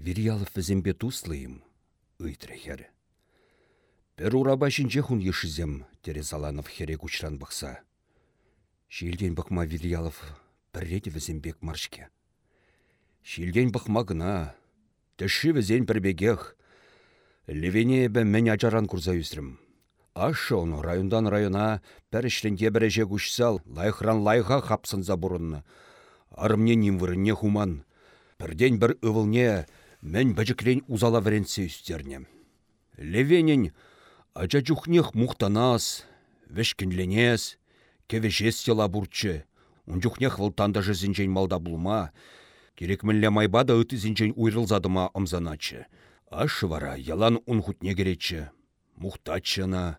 Вирьялов візембе туслыйым, ыйтры хері. Пір ураба шинче хун ешізем, тере Саланов хере кучран бұқса. Шилден бұқма Вирьялов пірреті візембек маршке. Шилден бұқма гына, тіші візен бірбегех, Левене бі мен ажаран курза үсірім. Ашы оны райондан района пәрішленге бірәже күшсал, лайхран лайха хапсынза бұрынны. Арымне нимвырынне хуман. Бірден бір ывылне мен бәжіклен узала вәренсе үстерне. Левенен ача чухнех мухтанас, вешкінленес, кевешес села бурчы. Унчухнех вылтанда жызінчен малда булма, керек мінле майбада ыты зінчен уйрылзадыма ымзаначы. Ашы вара ялан унхутне керечі. Мухтачына,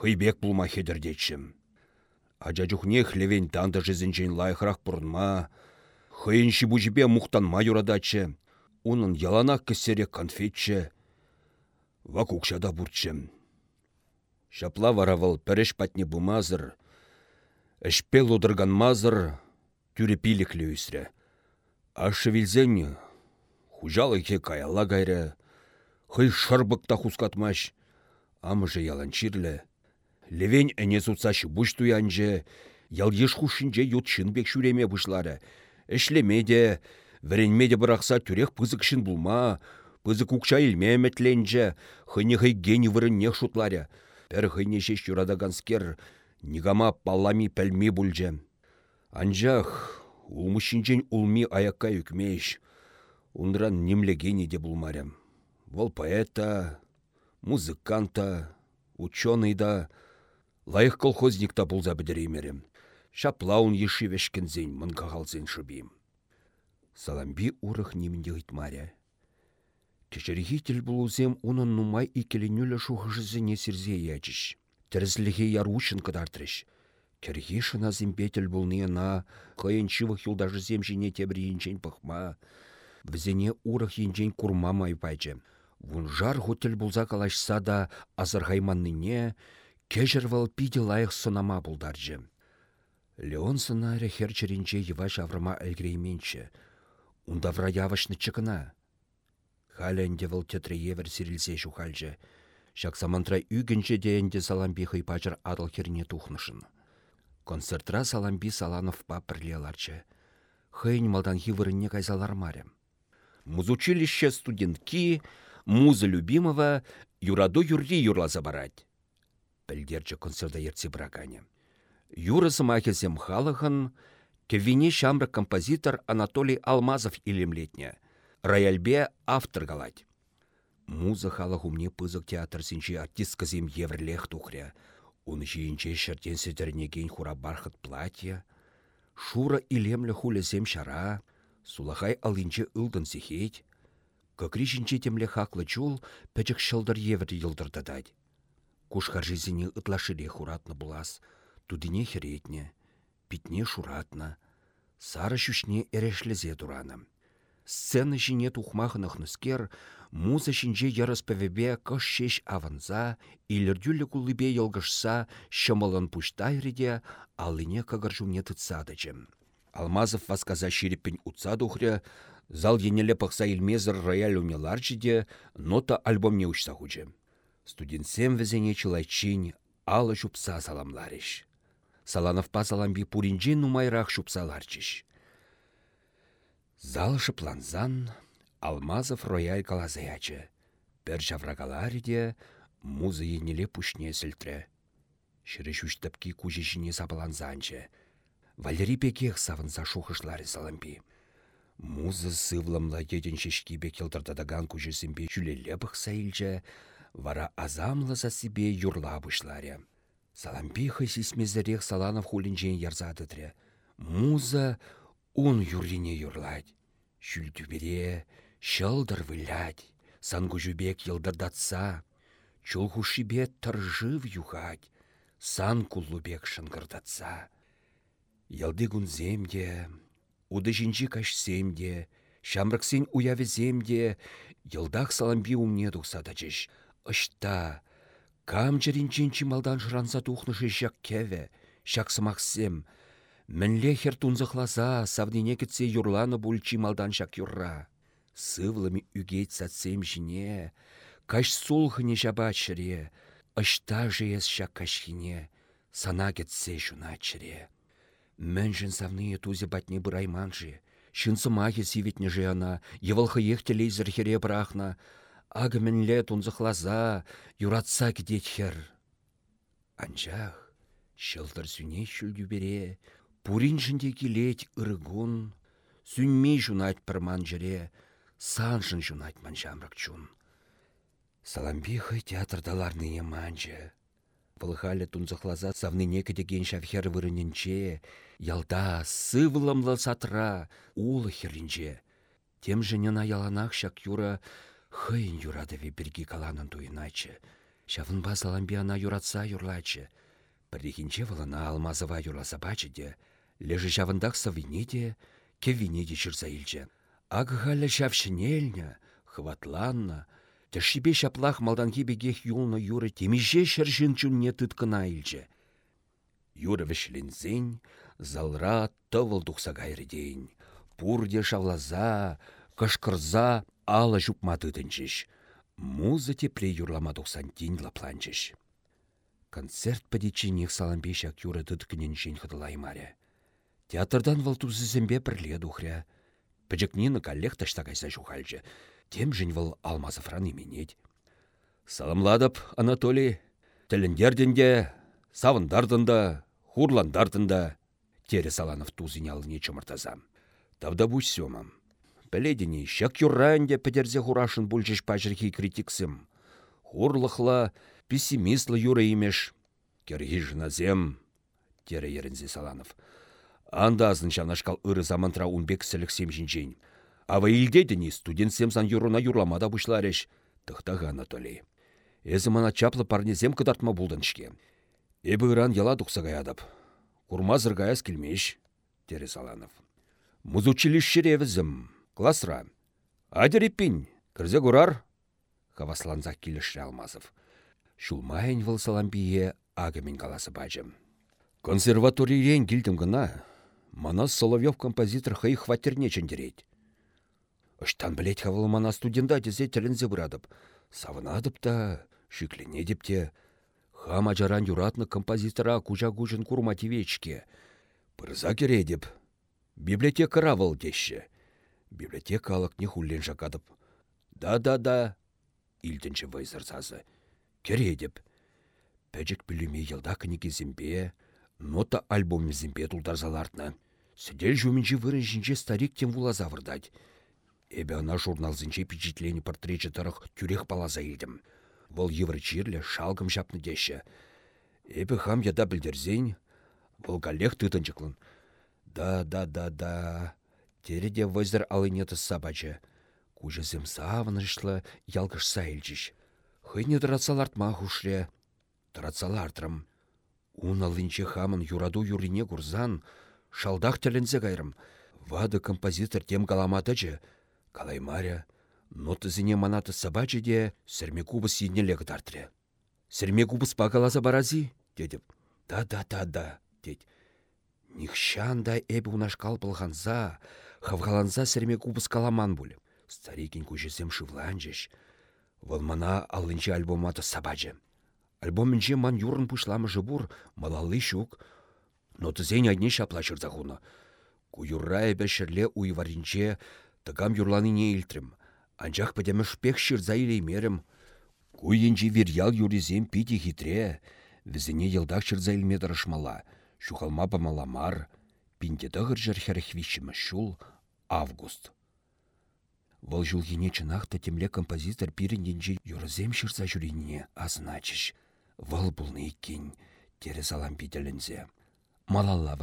хыйбек булма хедердечім. Ача чухнех левен танда жызінчен лайхрах бұрынма, хыйынши бужипе мухтанма юрадачы. Унын яланақ кісере конфетче, вакукшада бурчем. Шапла варавыл пәреш патне бумазыр, әшпел удырган мазыр, тюре пиліклі үсірі. Ашы вилзен, хужалы ке каяла гайры, хый шырбықта хускатмаш, амыжы яланчирлі. Левен әне зутсашы бұш туянжы, ял еш хушинже ютшын бек шүреме бұшлары. Эшлемеде, віренмеде бұрақса түрек пызықшын булма, пызык укша илме мәтленже, хыне гені вырынне шутларя. Пәр хыне шеш юрадаганскер, нигама палами пәлме бүлже. Анжақ, улмышинчен улми аякка үкмеш, ундран немлегені де булмарям. Вол поэта, музыканта, ученый да, лайық колхозникта булза бідіремерім. Шаплаун еші вешкензен мұнғағалзен шыбим. Саламби урых немінде ғитмаря. Кешерихи булузем унын нумай икеленюлі шухыжызыне сирзе ячыш. Тірізліге ярушын кыдартрыш. Керхи шына зембетел булны на кайынчывых юлдажы земжіне тебірейінчен пықма. Візене урых енжен курма май пайчы. Вунжар хотел булза калашса да азырғайманныне кежірвал пиде лайық сынама булдаржы. Леон сынаре херчерінче еваш аврама әлгрейменче. Ундавра явашны чыкына. Халенде вăл тетре евер сирилсе шухальче. Шак самантра үгінче дейінде саламби хыйпачыр адыл херне тухнышын. Концертра саламби саланов па пірлеларчы. Хыйн малдан хивырынне кайзалар марем. Музучилище студентки, муза любимого, юраду юрри юрлаза барать. Пілдерчі концерта ерце бракане. Юрасы махезем халыхын, кевине шамры композитор Анатолий Алмазов илемлетне. Рояльбе автор галать. Муза халық умне пызык театр синче артист казем еврлех тухря. Он жиінче шертен седернеген хура бархат платье. Шура илемлі хулесем шара. Сулахай алынче ылдын сихет. Какри жинче темле хаклы чул, пәчік шылдар евр йылдырдадать. Кушхар жизіне ытлашыре хуратны булас. Тудыне херетне. Питне шуратна. Сары шүшне эрешлезе дураным. Сцена жіне тухмахынық нүскер, муза шинже ярыс пәвебе кыш шеш аванза, илердюлі кулыбе елгышса, шымылын пуштайрыде, алыне кагаржуне тыцадычым. Алмазов васказа ширеппен утса духря, зал енеле пықса илмезір рояль умеларчиде, нота альбомне учса хучы. Студентсем візене чылайчинь, алы шупса саламларыш. Саланов па саламби пуринжен нумайрақ шупсаларчыш. Зал шыпланзан, Алмазов рояль калазаячы. Пір жаврагалариде музы енеле пушне сілтірі. Шыры шүштіпкі күжешіне сапыланзанчы. Валерий пекех савынса шухышлары салампи. Музы сывлымла еден шешкебе келдірдадаган күжесімбе жүлелі бұқса илчі, вара азамлы себе юрла бұшлары. Салампи хысисмезірек саланов хулинжен ярзадыдры. Муза ун юрлине юрлать. Шүлтүбере, шылдыр вылять, сангужубек йылдырдатса, чулхушибе тыржыв юхать, сан куллубек шынгырдатса. Ялды земде, уды жинчи кашсемде, шамрыксен уявеземде, йылдах саламби умне тухсадачыш. Ышта, кам жеринчинчи малдан жыранса тухнышы жак кеве, сымақсем, Мінле хер тунзықласа, савдине кетсе юрланы бульчи малдан шак юрра. Сывлыми үгейт сатсем жіне, каш сулхыне жаба чыре, Ашта жиес шак кашхине, сана кетсе жуна чыре. Мэнжін савные тузе батне бұрайманжы, Шынсы махи сивитне ана, евылхы ехтелейзір хере брахна, ағы мінле тунзықлаза, юратса кедет хер. Анжақ, шылдыр сүне шүлді бере, пурин жінде келет ырыгун, сүнмей жунать пірман жіре, саншын жунать ман жамрак чун. Саламбихы театрдаларныне манжы. Пылхалі тунзықлаза савныне кедеген шавхер вырыненче, ялда сывыламлы сатра, улы херінче. Тем жынына яланах шак юра хыйын юрадыве бірге каланын туйначы. Шавынба саламбияна юратса юрлачы. Бірдекінче вылына алмазыва юрласа бачы де, лежі жавындақ савыне де, кевине де жүрса илчі. Хватланна, Тәшіпе шаплах малданки бегех юлны юры темеже шәршін чүнне тұткына илчі. Юры вішлензен, залра тывыл тұқса гайры дейін. Пурде шавлаза, кышкырза ала жупма тытынчыш. Музы тепле юрлама тұқсан тин лапланчыш. Концерт падичинех саламбе шак юры тыткінен жен хыдылаймаре. Театрдан вал тузызембе бірле духря. Пәжікнені коллег таштагайса жухальчы. Тем жын вăл алмазыфран именет. Салымладып, Анатолий, тіліндердінде, савындардында, хурландардында, тері саланов тузыне алыне чымыртазам. Тавда бұш сёмам. Пәледіне, шак юрранде пәдерзе хурашын бұлжыш пәжірхи критиксім. Хурлықла, пессимистлы юры имеш. Керхи жыназем, тері ерінзе саланов. Анда азын жанашкал ыры замантра унбек сіліксем жінжейн. Ава илдедіні студент семсан юруна юрламада бұшлареш. Тұқтағы Анатолий. Эзі мана чаплы парнезем кыдартма бұлдыншке. Эбі ыран яла тұқсағай адап. Курма зыргаяс келмеш, дері Саланов. Музучилище классра. Адереппин, кірзе курар? Хавасланзақ келіші алмазов. Шулмайын выл саламбие агымен каласы бачым. Консерваториен келдім гына, мана Соловьев композитор хай хватерне чендерет. Ыштан білет мана студента дезе тілінзе бұрадып. Савынадып та, шиклене деп те. Хам ажаран юратны композитора кужа кужын курмативечке. Пырза кере деп. Библиотека равыл деші. Библиотека алық не хуллен жақадып. Да-да-да, илдінші вайзырсасы. Кере деп. Пәжік біліме елда зімбе, нота альбомезімбе тұлдарзалартны. Сідел жүмінжі вырын жінже старик тем вулаза вырдать. Эбі ана журналзынче впечатление портречі тарық тюрех палаза елдім. Вол еврочирлі шалгым жапны деші. Эбі хам яда білдерзен, вол галех тытынчықлын. Да, да, да, да. Тереде вызыр алынеты сабачы. Кужызым савынышлы ялгыш сайлчыш. Хыйне дырацалартма хушре. Дырацалартрым. Ун алынче хамын юраду юрине курзан, шалдах тәлінзе кайрым. Вады композитор тем галаматычы, Калаймаря, нотызіне манаты сабачы де сірмекубыс сиднеле кытартыры. Сірмекубыс пағалаза барази, дедіп. Да-да-да-да, дед. Нихшанда эбі унашкал бұлғанза, хавғаланза сірмекубыс каламан бұлі. Старикин көжесем шывланжыш. Вол мана алынчы альбоматы сабачы. Альбомінже ман юрын пушламы жыбур, малалы шук. Нотызен адне шаплашыр захуна. Куюрра эбе шерле уйваринче Тыгам не илтрім. Анчах пӹтемі шпех шырза илеймерім. Куйенчи вирял юризем пити хитре. Візіне елдақ шырза илме дырышмала. Шухалма мар. Пинте тығыр жыр херхвищімі шул. Август. Вăл çулхине чынахта темле композитор пиренденче юрзем шырса жүрине азначыш. Вăл пулны иккен, тере салам пителенсе. Малалла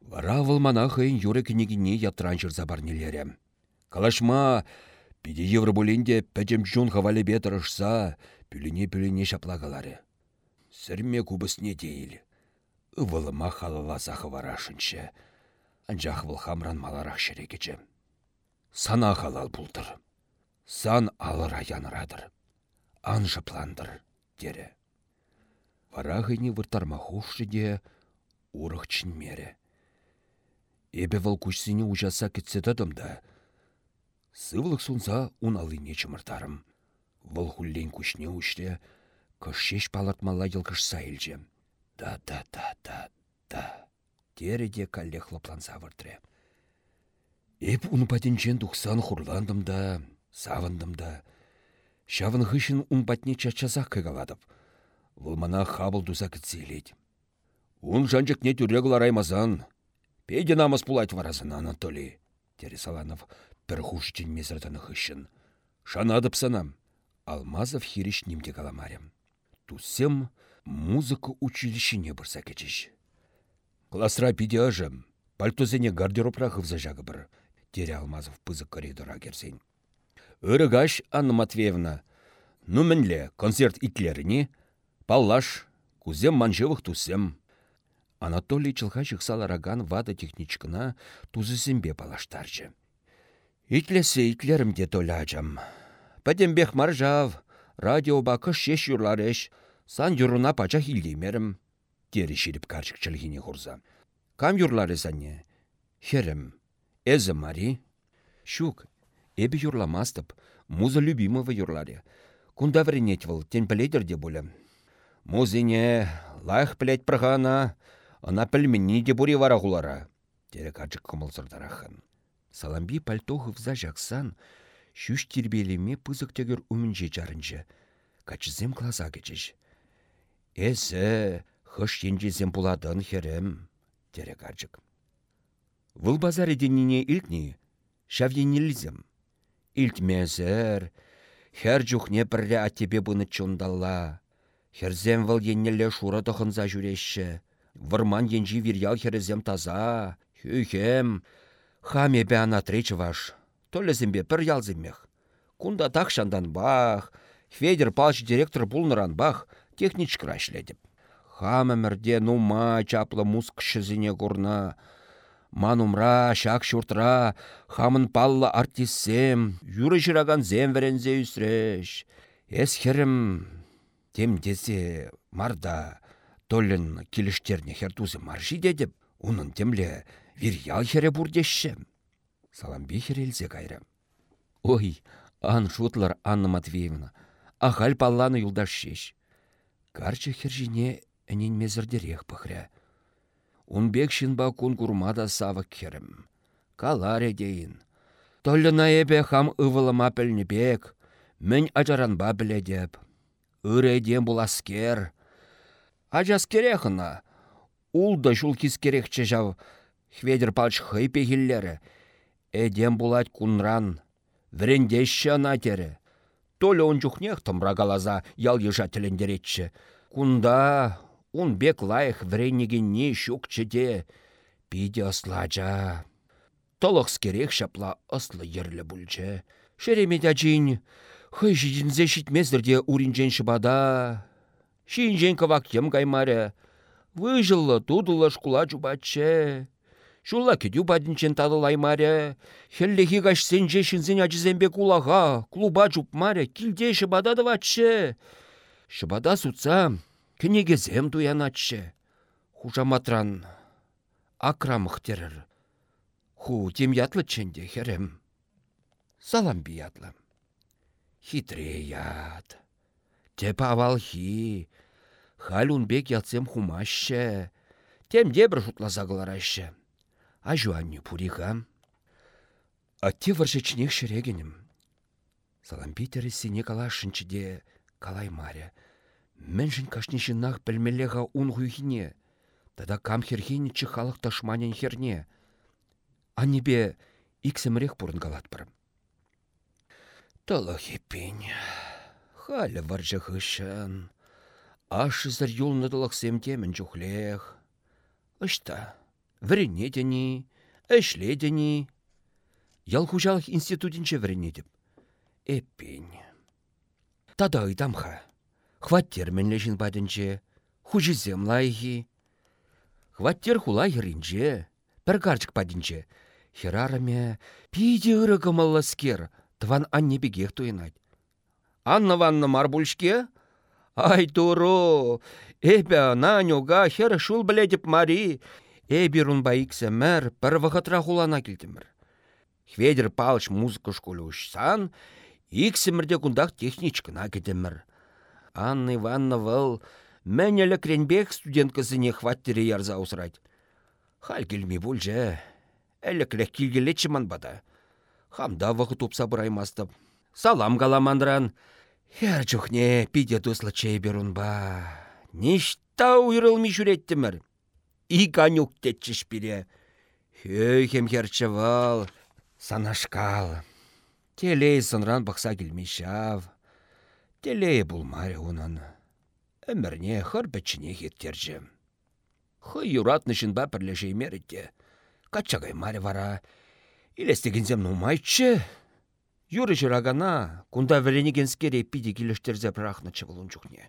Вара вăлмана хăйын юры княгине ятран çырса парнелерем. Калашма, пиде евро буленде пәчем жун хавале бетырышса, пүліне-пүліне шаплагалары. Сірме кубысне дейл. Вылыма халаласа хыварашынчы. Анжақ хамран маларақ шерекечі. Сана халал бұлдыр. Сан алыр аянырадыр. Ан жыпландыр, дере. Варағыне выртарма хушшы де мере. Эбе вăл кучсене ужаса кетсе да. Сывлық сунса уналыне чымыртарым. Вұл хуллен күшне үшре, кышшеш палатмалла елкышса илже. Да-да-да-да-да. Тереде калле хлопланса выртре. Эп уны патенчен тухсан хурландым да, савындым да. Шавын хышын ун патне чачасақ кыгаладып. Вұл мана хабыл дуза кітселет. Ун жанчык не тюрегыл араймазан. Пейде намыс пулать варазын, Анатолий. Тересаланов пір хушчен мезірдіні хышын. Шанадып санам. Алмазов хириш немде каламарем. Тусем музыка училищене бұрса кечеш. Классра пиде ажым. Пальтозене гардеробра хывза жағы бір. Тере Алмазов пызык коридора керсен. Өрігаш, Анна Матвеевна. Ну мінле, концерт итлеріне. Паллаш, кузем манжевых тусем. Анатолий чылға раган вада техничкына тузысембе палаштарчы. Итлесе итлерімде толячам. Пәдембех маржав, радиоба кыш шеш юрлареш, сан юруна пача хилдеймерім. Тері шеріп карчык чылгине хурза. Кам юрлары санне? Херім. Эзі мари. Шук, эбі юрламастып, муза любимого юрларе. Кунда вренет выл, тен де болем. Музыне, лайх плеть прахана, Ана пілмінні де бұри вара ғулара. Терек ачык кымылсырдарахан. Саламби пальтохы жақсан, шүш тербелеме пызык тегір умінже жарынжы. Качызем класа кечеш. Хыш енжезем буладын херем. Терек ачык. Выл базар еденіне илтні, шавденелізім. Илтмезір, хер жүхне бірре аттебе бұны чундалла. Херзем выл еннелі шура тұхынза жүрешші. Вырман енжи вирял херезем таза. Хюхем. Хаме бе тречі ваш. Толезембе пір ялземмех. Кунда такшандан бах. Федер палч директор булныран бах. Техничкра Хамамірде нума чаплы муск шызіне гурна. Манумра, шак шуртра, хамын паллы артиссем, юры жыраган зем верензе үсреш. Эс херім, марда, Толлен келіштерне хертузы маржи дедіп, унын темле вирял хере бурдешші. Саламбе херелзе кайры. Ой, ан шутлар Анна Матвеевна, ахаль палланы юлдаш шеш. Карчы хержине әнен мезірдерек пықря. Унбек шинба кун курмада савык херім. Каларе дейін. Толлына ебе хам ывылыма бек, мін ажаранба біледеп. Үреден бұл аскер, Ажас керехына. Улда жул керекче жав. Хведер палч хыйпе хиллері. Эдем булать кунран. Врендеші ана тері. Толі он жүхнех тымрагалаза ял тілендеретші. Кунда он бек лайық вреннегенне шукчеде. Пиде ысладжа. Толық скерек шапла ыслы ерлі бүлчі. Шеремедя жин, хый жидінзе шитмездірде уринжен шыбада. Шинжен кавакем каймаре. Выжилла тудыла шкула чубачче. Шула кедю бадинчен тадылаймаре. Хеллехи каш сенже шинзен ачызембе кулага. Клуба чупмаре. Килде шыбада ватче. Шыбада сутса, кенегезем туянатче. Хужаматран акрамых терір. Ху тем ятлы ченде херем. Салам биятлы. Хитре яд. Тепа. Халун бек ятсем хумаще. Тем кылараще. А жуанне пуриха. Атте варшечнех шерегенім. Салампитері сене калашынчыде калай маря. Міншін кашнешіннах пілмелеға ун хуйхіне. Тада кам херхені халық ташманен херне. Аннебе иксемрех пурын калат бірім. Тылы хеппень. Халі варжығышын. Ашызыр юлныдылық семтемін жүхлех. Ышта, віренедені, әшледені. Ял хужалық институтінче віренедіп. Эппен. Тада ыдамха. Хваттер мінлешін бадынче. Хужизем лайхи. Хваттер хулай херінче. Пір карчык бадынче. Херараме пиде скер. Тван анне туйнать. Анна ванна марбульшке? Ай туру, эбя нанюга хер шул біледіп мари. Эбі рунба иксе мэр бір вғытра хулана келдімір. Хведер палыш музыка школы ушсан, иксімірде кундақ техничкына кетемір. Анна Ивановна вăл Мәнелі кренбек студенткасыне хваттере ярза усрать. Хал келме же. Әлі кілек келгелетші бада. Хамда вғы тупса бұраймастып. Салам галамандран. Хер жүхне пиде туслы чейберун ба. Ништа уйрылми жүреттімір. И конюк тетчіш бире. Хей хем вал. Санашкал. Телей сынран бақса келмешав. Телей бұлмаре унан әмірне хыр бітчіне хеттерже. Хы юратнышын ба пірлешей мерітте. Качагай маре вара. Илестегензем нумайчы. Юры жырагана, кунда віренегенскере пиде келештерзе бірақнычы болун жүхне.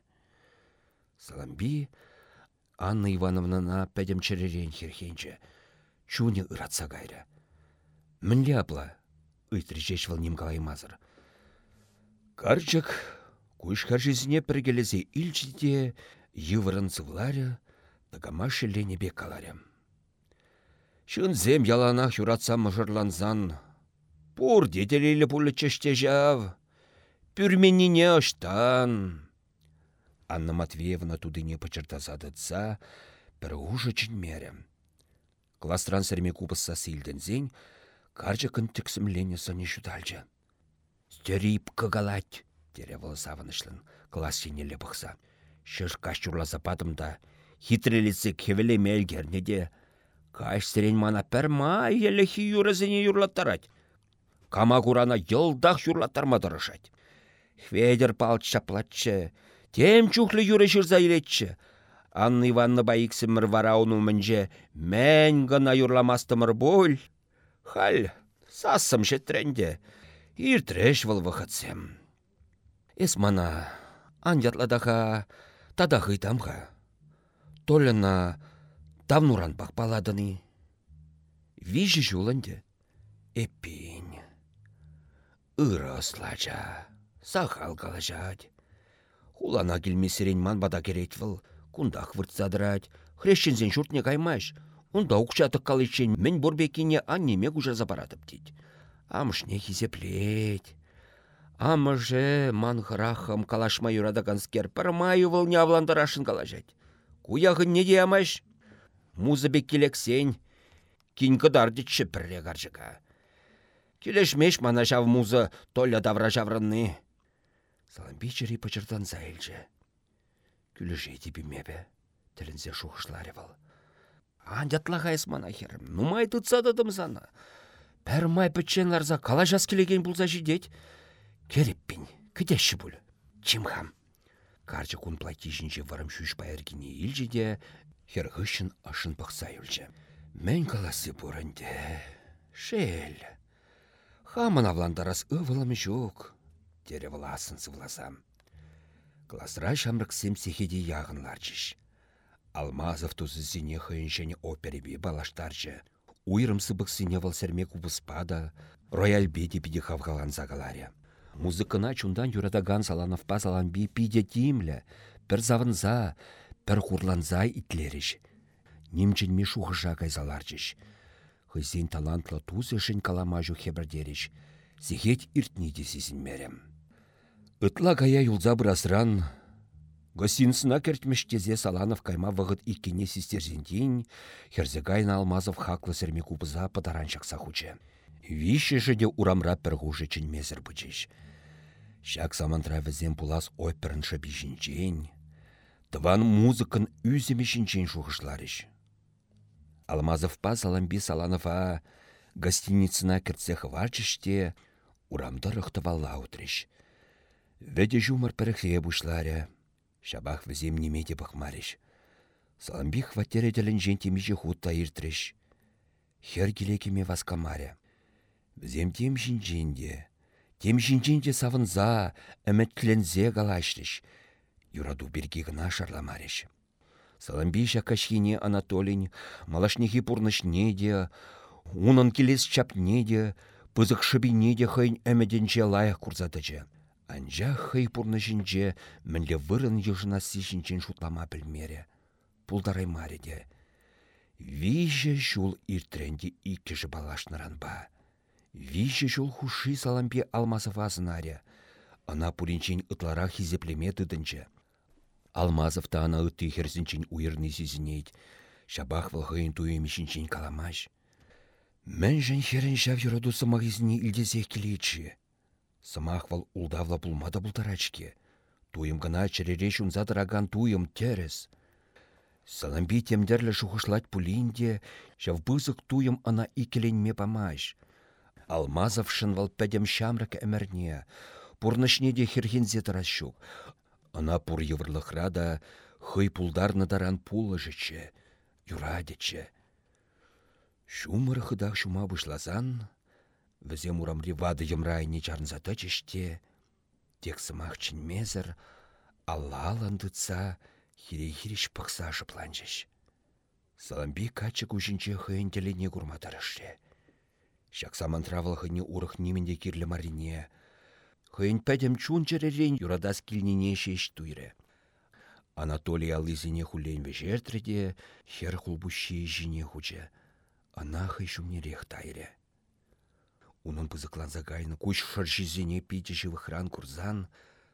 Саламби Анна Ивановнана пәдем черерен херхенче. Чуне ыратса гайры. Мінле абла, ыйтрежеш вал немгалаймазыр. Карчык Куйшкар жизіне піргелесе илчіде йывырын сывларя, тагама шелленебе каларя. Шын зем яланах юратса мұжырланзан, пур детелейлі пулы чеште жав, пүрменіне ыштан. Анна Матвеевна тудыне пычыртазадыца, бір ұжы мере. Кластран сәрме купысса силдензен, каржықын тіксімлене сыне шудалжы. Стерип кыгалать тере савынышлын класс сенеле бұқса. Шыш каш западымда, хитрелесі кевеле мелгерне де, каш сирен мана пәр ма елі хи юрызыне юрлаттарать. Кама курана йылдақ юрлаттарма дұрышать. Хведер палт шаплатчы, тем чухлы юры жырза илетчі. Анны Иванны байықсымыр вара ону мінже, мән гына юрламастымыр боль. Хал, сасым шетренде, иртреш выл. Эс мана, анятладаха, тада хыйтамха. Толына давнуран пақпаладыны. Вижі жуланде. Эппин. Ыраслача. Сахал калажать. Хулана келмесерен ман бада керетвіл. Кундақ выртсадырать. Хрещензен шуртне каймаш. Унда укчатық калычен мен борбекине аннемек уже запаратып дейд. Амышне хизеплеть. Амыже манхрахым калашма юрада канскер пармаю выл не авландарашын калажать. Куяхын не диямаш? Музы бек келексен, кин кыдардычы пірре гаржыка. Келешмеш мана жав музы толя давра жаврынны. Саламбичери пычырдан заэльже. Күліже мебе, тілінзе шухышлары был. Андятлағайыз мана херім, нумай тұтсадыдым зана. Пәр май пүтчен ларза кала жас келеген бұлза жидеть. Кереппин, кітеші бұл. Чимхам. Карчы кун платишінче варым шүш байыргіне илжеде, хергышын ашын бақса үлчі. Мен каласы бұрынде. Шел. Хамын авландарас ывылымы жоқ. Тере власын сывласам. Класра шамрыксем сехеде яғынларчыш. Алмазов тузы зіне хыйыншені оперебе балаштарчы. Уйрымсы бұқсыне валсерме кубыспада, рояль беде биде загаларя. Музыкына чундан юрадаган салановпа саланби пиде тимлі, бір завынза, бір хурланза итлеріш. Немчен ми шухыжа кайзаларчыш. Хызин талантлы туз ешін каламажу хебірдеріш. Зихет иртниде сізін мерем. Ытла гая юлза бұрасран, Гостинсына тезе Саланов кайма вғыт иккене систерзендейін, Херзегайна Алмазов хаклы сірме кубыза подаран шақса хуче. Вишеші де урамра пірғужы чын мезір. Шак самантра візем пулас оперын шабишінчен, Тыван музыкын үзімешінчен шуғышларыш. Алмазов па саламби саланова гостиницына кіртсе хварчыште урамды рықтывалла утрыш. Веде жумар піріхе бұшларя, шабах візем немеде бұқмарыш. Саламби хваттеределін жентемежі хутта иртріш. Хер келекеме васкамаря. Бізем тем жинженде, тем жинженде савынза, әмәтлензе галаштыш. Юраду берге гына шарламарыш. Саламбиша кашхине Анатолин, малашнехи пурнышне де, унын келес чапне де, пызык шыбине де хайын әмәденче лайық курзатычы. Анжа хай пурнышынче мінле вырын ежына сишінчен шутлама білмере. Пулдарай мареде. Виже жул иртренде иккежі балашныран ба. Вище жол хуши салампе алмазы вазынаре. Ана пуринчен ытлара хизеплеме тыдынче. Алмазов та ана ытты херсінчен уйырны сізінейд. Шабах вылғайын туемешінчен каламаш. Мен жын херін жав юраду самағызіне илдезех келейчі. Самах вал улдавла булмада бұлтарачке. Туйым гына черере шунзадыраган туйым терес. Саламби шухышлать пулинде, бызык туйым ана икеленме памаш. Алмазов шынвал пәдем шамрак әмірне, пурнышне де херхензе таращук. Ана пур еврлықрада хый пулдарны даран пулы жыче, юрадече. Шумыр хыдах шума бұшлазан, візе мурамри вады емрайне чарнзата чеште, тек сымақ мезір, алла аландыца, хире-хиреш пықса жыпланчыш. Саламби качы күшінче хыйын телене курматарышре. Шакса мантравал хыне урых неменде кирлі марине. Хыйын пәдем чун черерен юрадас килнене шеш туйре. Анатолий алызине хулен вежертреде, хер хулбущи жине хуче. Ана хый шумнерех тайре. Унын пызыкланса кайны куч шыршизине пите живыхран курзан,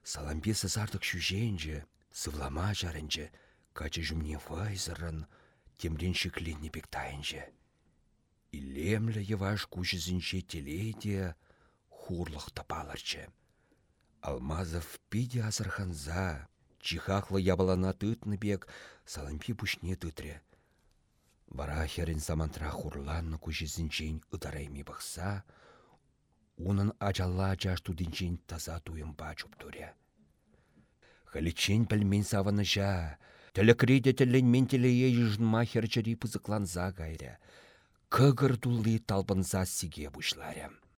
салампе сазардық шүженже, сывлама жарынче, качы жүмне вайзырын, темрен шекленне бек тайынче. Илемлі еваш кучызінче телейде хурлық тапаларчы. Алмазов пиде азырханза, чихахлы ябалана тытны бек, салампи пушне тытре. Вара херін самантра хурланны кучызінчен ыдарайми бақса, унын ачалла жаш тудинчен таза туйым бачуп туре. Халичен пәлмен саваны жа, тілі креде тілін мен тілі ежін махер жері пызыкланза гайры. Кығыр тулы талбынза сиге.